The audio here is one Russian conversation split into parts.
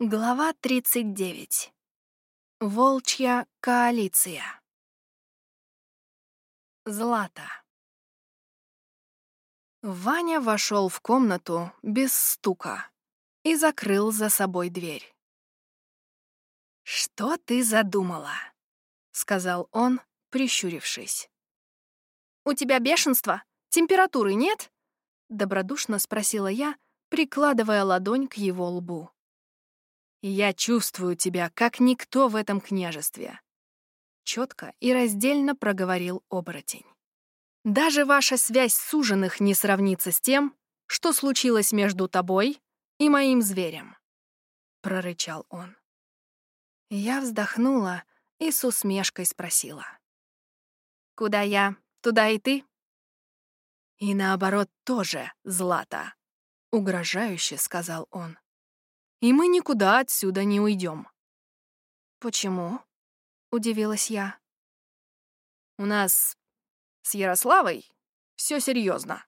Глава 39. Волчья коалиция. Злата. Ваня вошел в комнату без стука и закрыл за собой дверь. «Что ты задумала?» — сказал он, прищурившись. «У тебя бешенство? Температуры нет?» — добродушно спросила я, прикладывая ладонь к его лбу. Я чувствую тебя, как никто в этом княжестве. Четко и раздельно проговорил оборотень. Даже ваша связь суженных не сравнится с тем, что случилось между тобой и моим зверем. Прорычал он. Я вздохнула и с усмешкой спросила. «Куда я, туда и ты?» «И наоборот тоже, Злата», — угрожающе сказал он и мы никуда отсюда не уйдем. «Почему?» — удивилась я. «У нас с Ярославой все серьезно,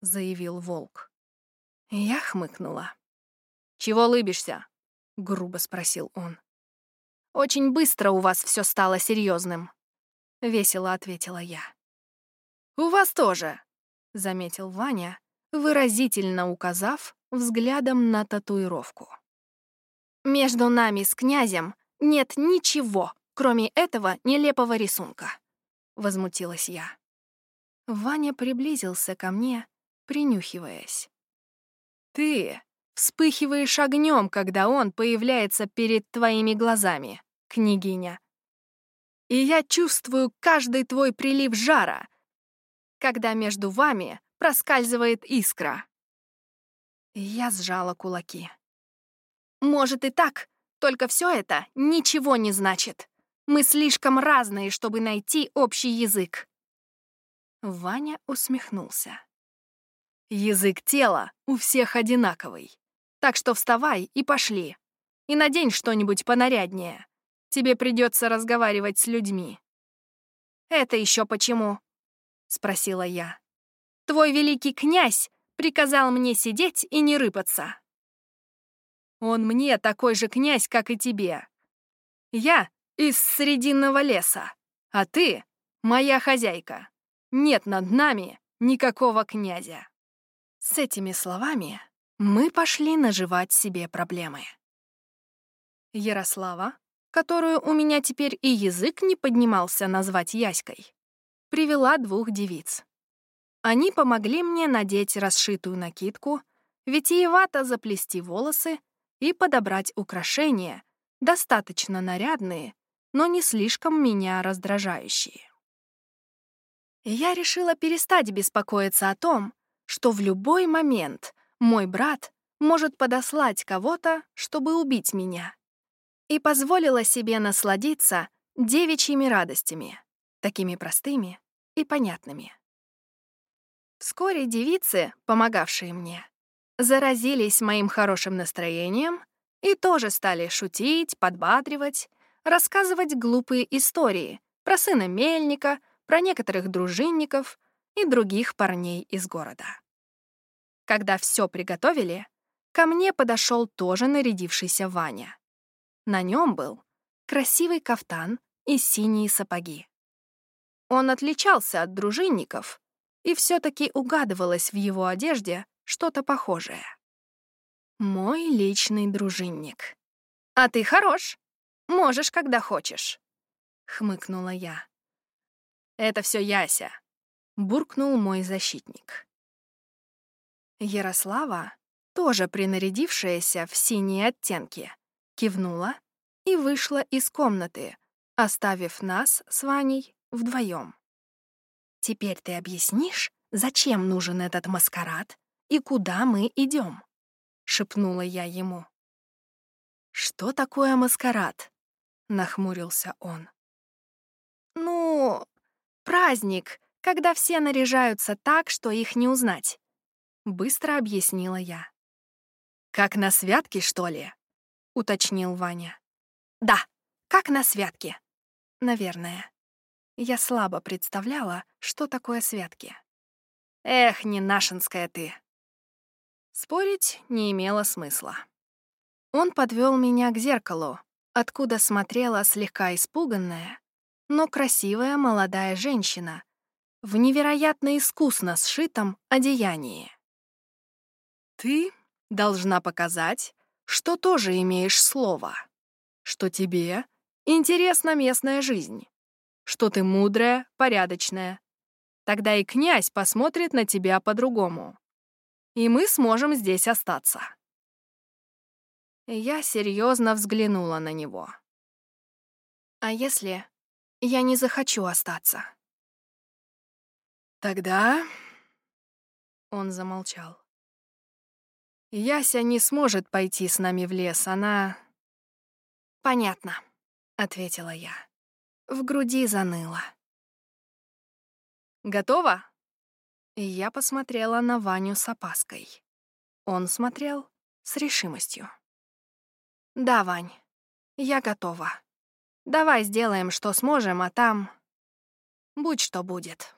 заявил волк. Я хмыкнула. «Чего лыбишься?» — грубо спросил он. «Очень быстро у вас все стало серьезным, весело ответила я. «У вас тоже», — заметил Ваня, выразительно указав взглядом на татуировку. «Между нами с князем нет ничего, кроме этого нелепого рисунка», — возмутилась я. Ваня приблизился ко мне, принюхиваясь. «Ты вспыхиваешь огнем, когда он появляется перед твоими глазами, княгиня. И я чувствую каждый твой прилив жара, когда между вами проскальзывает искра. Я сжала кулаки. «Может и так, только все это ничего не значит. Мы слишком разные, чтобы найти общий язык». Ваня усмехнулся. «Язык тела у всех одинаковый. Так что вставай и пошли. И надень что-нибудь понаряднее. Тебе придется разговаривать с людьми». «Это еще почему?» — спросила я. «Твой великий князь приказал мне сидеть и не рыпаться. Он мне такой же князь, как и тебе. Я из Срединного леса, а ты — моя хозяйка. Нет над нами никакого князя. С этими словами мы пошли наживать себе проблемы. Ярослава, которую у меня теперь и язык не поднимался назвать Яськой, привела двух девиц. Они помогли мне надеть расшитую накидку, витиевато заплести волосы и подобрать украшения, достаточно нарядные, но не слишком меня раздражающие. Я решила перестать беспокоиться о том, что в любой момент мой брат может подослать кого-то, чтобы убить меня, и позволила себе насладиться девичьими радостями, такими простыми и понятными. Вскоре девицы, помогавшие мне, заразились моим хорошим настроением и тоже стали шутить, подбадривать, рассказывать глупые истории про сына мельника, про некоторых дружинников и других парней из города. Когда все приготовили, ко мне подошел тоже нарядившийся Ваня. На нем был красивый кафтан и синие сапоги. Он отличался от дружинников и все-таки угадывалось в его одежде что-то похожее. Мой личный дружинник. «А ты хорош. Можешь, когда хочешь», — хмыкнула я. «Это все Яся», — буркнул мой защитник. Ярослава, тоже принарядившаяся в синие оттенки, кивнула и вышла из комнаты, оставив нас с Ваней вдвоем. Теперь ты объяснишь, зачем нужен этот маскарад и куда мы идем? шепнула я ему. Что такое маскарад? нахмурился он. Ну, праздник, когда все наряжаются так, что их не узнать, быстро объяснила я. Как на святке, что ли? уточнил Ваня. Да, как на святке. Наверное. Я слабо представляла, что такое святки. Эх, не нашинская ты. Спорить не имело смысла. Он подвел меня к зеркалу, откуда смотрела слегка испуганная, но красивая молодая женщина в невероятно искусно сшитом одеянии. «Ты должна показать, что тоже имеешь слово, что тебе интересна местная жизнь, что ты мудрая, порядочная. Тогда и князь посмотрит на тебя по-другому, и мы сможем здесь остаться». Я серьезно взглянула на него. «А если я не захочу остаться?» «Тогда...» Он замолчал. «Яся не сможет пойти с нами в лес, она...» «Понятно», — ответила я. В груди заныло. «Готова?» И я посмотрела на Ваню с опаской. Он смотрел с решимостью. «Да, Вань, я готова. Давай сделаем, что сможем, а там... Будь что будет».